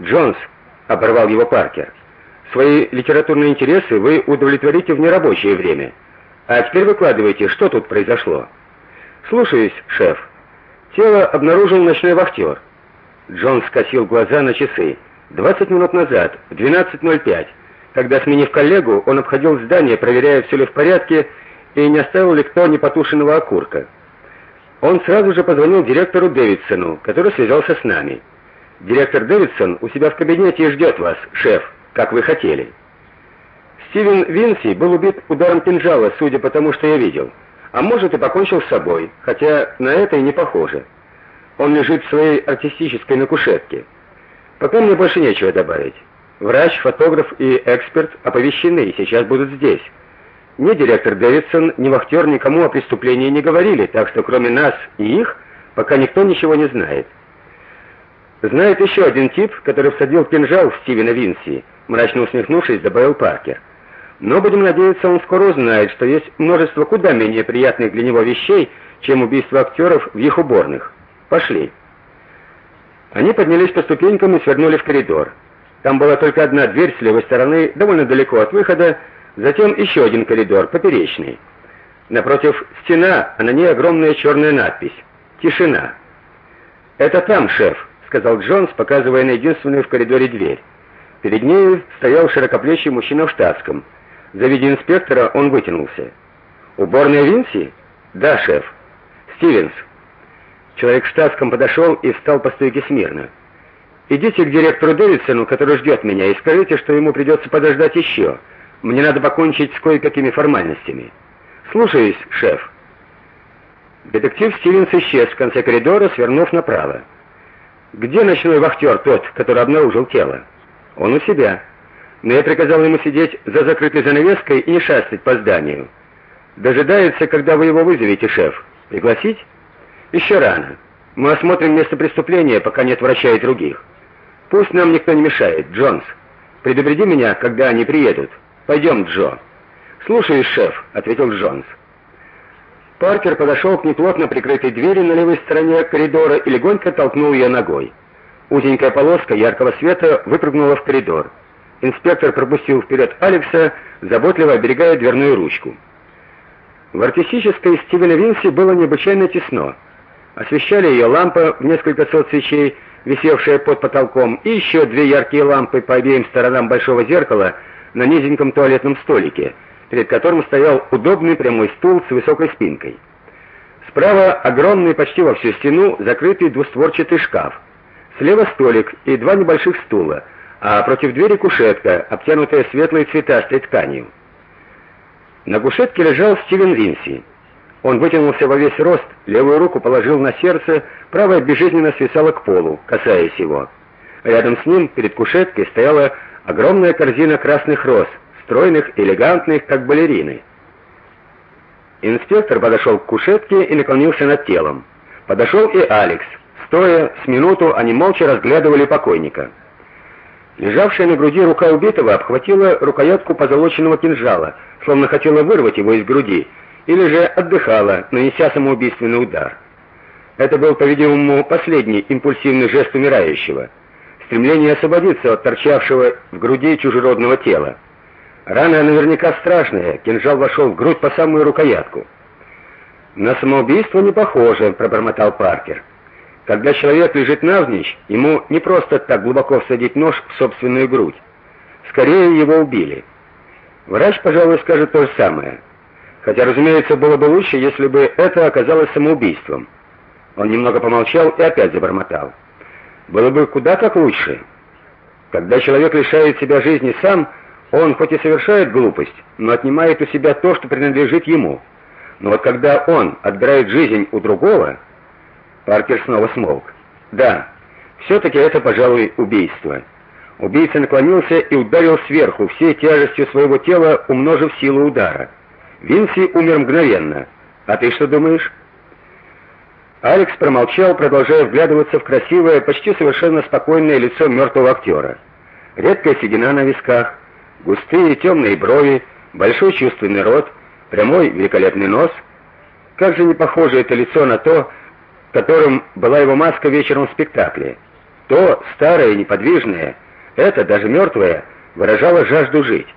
Джонс, оборвал его Паркер. Свои литературные интересы вы удовлетворите в нерабочее время. А теперь выкладывайте, что тут произошло. Слушаюсь, шеф. Тело обнаружил ночной вахтер. Джонс скосил глаза на часы. 20 минут назад, в 12:05, когда сменив коллегу, он обходил здание, проверяя, все ли в порядке и не оставил ли кто непотушенного окурка. Он сразу же позвонил директору Дэвидсону, который связался с нами. Директор Дэвидсон у себя в кабинете и ждет вас, шеф, как вы хотели. Стивен Винси был убит ударом кинжала, судя по тому, что я видел. А может и покончил с собой, хотя на это и не похоже. Он лежит в своей артистической на кушетке. Пока мне больше нечего добавить. Врач, фотограф и эксперт оповещены и сейчас будут здесь. Ни директор Дэвидсон, ни вахтер никому о преступлении не говорили, так что кроме нас и их пока никто ничего не знает. Знает еще один тип, который всадил кинжал в Стивена Винси, мрачно усмехнувшись, добавил Паркер. Но будем надеяться, он скоро узнает, что есть множество куда менее приятных для него вещей, чем убийство актеров в их уборных. Пошли. Они поднялись по ступенькам и свернули в коридор. Там была только одна дверь с левой стороны, довольно далеко от выхода, затем еще один коридор, поперечный. Напротив стена, а на ней огромная черная надпись: Тишина. Это там, шеф, сказал Джонс, показывая на единственную в коридоре дверь. Перед ней стоял широкоплечий мужчина в штатском. Завидя инспектора, он вытянулся. Уборная Винси? Да, шеф. Стивенс. Человек в штатском подошел и встал по стойке смирно. Идите к директору Дэвидсону, который ждет меня, и скажите, что ему придется подождать еще. Мне надо покончить с кое-какими формальностями. Слушаюсь, шеф. Детектив Стивенс исчез в конце коридора, свернув направо. Где ночной вахтер, тот, который обнаружил тело? Он у себя. Но я приказал ему сидеть за закрытой занавеской и не шастать по зданию. Дожидается, когда вы его вызовете, шеф. Пригласить? Еще рано. Мы осмотрим место преступления, пока не отвращает других. Пусть нам никто не мешает, Джонс. Предупреди меня, когда они приедут. Пойдем, Джо. Слушаюсь, шеф, ответил Джонс. Паркер подошел к неплотно прикрытой двери на левой стороне коридора и легонько толкнул ее ногой. Узенькая полоска яркого света выпрыгнула в коридор. Инспектор пропустил вперед Алекса, заботливо оберегая дверную ручку. В артистической Стивена Винси было необычайно тесно. Освещали ее лампа в несколько сот свечей, висевшая под потолком, и еще две яркие лампы по обеим сторонам большого зеркала на низеньком туалетном столике — перед которым стоял удобный прямой стул с высокой спинкой. Справа огромный почти во всю стену закрытый двустворчатый шкаф. Слева столик и два небольших стула, а против двери кушетка, обтянутая светлой цветастой тканью. На кушетке лежал Стивен Винси. Он вытянулся во весь рост, левую руку положил на сердце, правая безжизненно свисала к полу, касаясь его. Рядом с ним, перед кушеткой, стояла огромная корзина красных роз, стройных, элегантных, как балерины. Инспектор подошел к кушетке и наклонился над телом. Подошел и Алекс. Стоя с минуту, они молча разглядывали покойника. Лежавшая на груди рука убитого обхватила рукоятку позолоченного кинжала, словно хотела вырвать его из груди, или же отдыхала, нанеся самоубийственный удар. Это был, по-видимому, последний импульсивный жест умирающего, стремление освободиться от торчавшего в груди чужеродного тела. Рана наверняка страшная, кинжал вошел в грудь по самую рукоятку. На самоубийство не похоже, пробормотал Паркер. Когда человек лежит навзничь, ему не просто так глубоко всадить нож в собственную грудь. Скорее его убили. Врач, пожалуй, скажет то же самое. Хотя, разумеется, было бы лучше, если бы это оказалось самоубийством. Он немного помолчал и опять забормотал. Было бы куда как лучше. Когда человек лишает себя жизни сам, он хоть и совершает глупость, но отнимает у себя то, что принадлежит ему. Но вот когда он отбирает жизнь у другого, Паркер снова смолк. Да, все таки это, пожалуй, убийство. Убийца наклонился и ударил сверху, всей тяжестью своего тела умножив силу удара. Винси умер мгновенно. А ты что думаешь? Алекс промолчал, продолжая вглядываться в красивое, почти совершенно спокойное лицо мертвого актера. Редкая седина на висках, Густые темные брови, большой чувственный рот, прямой великолепный нос. Как же не похоже это лицо на то, которым была его маска вечером в спектакле. То старое неподвижное, это даже мертвое, выражало жажду жить.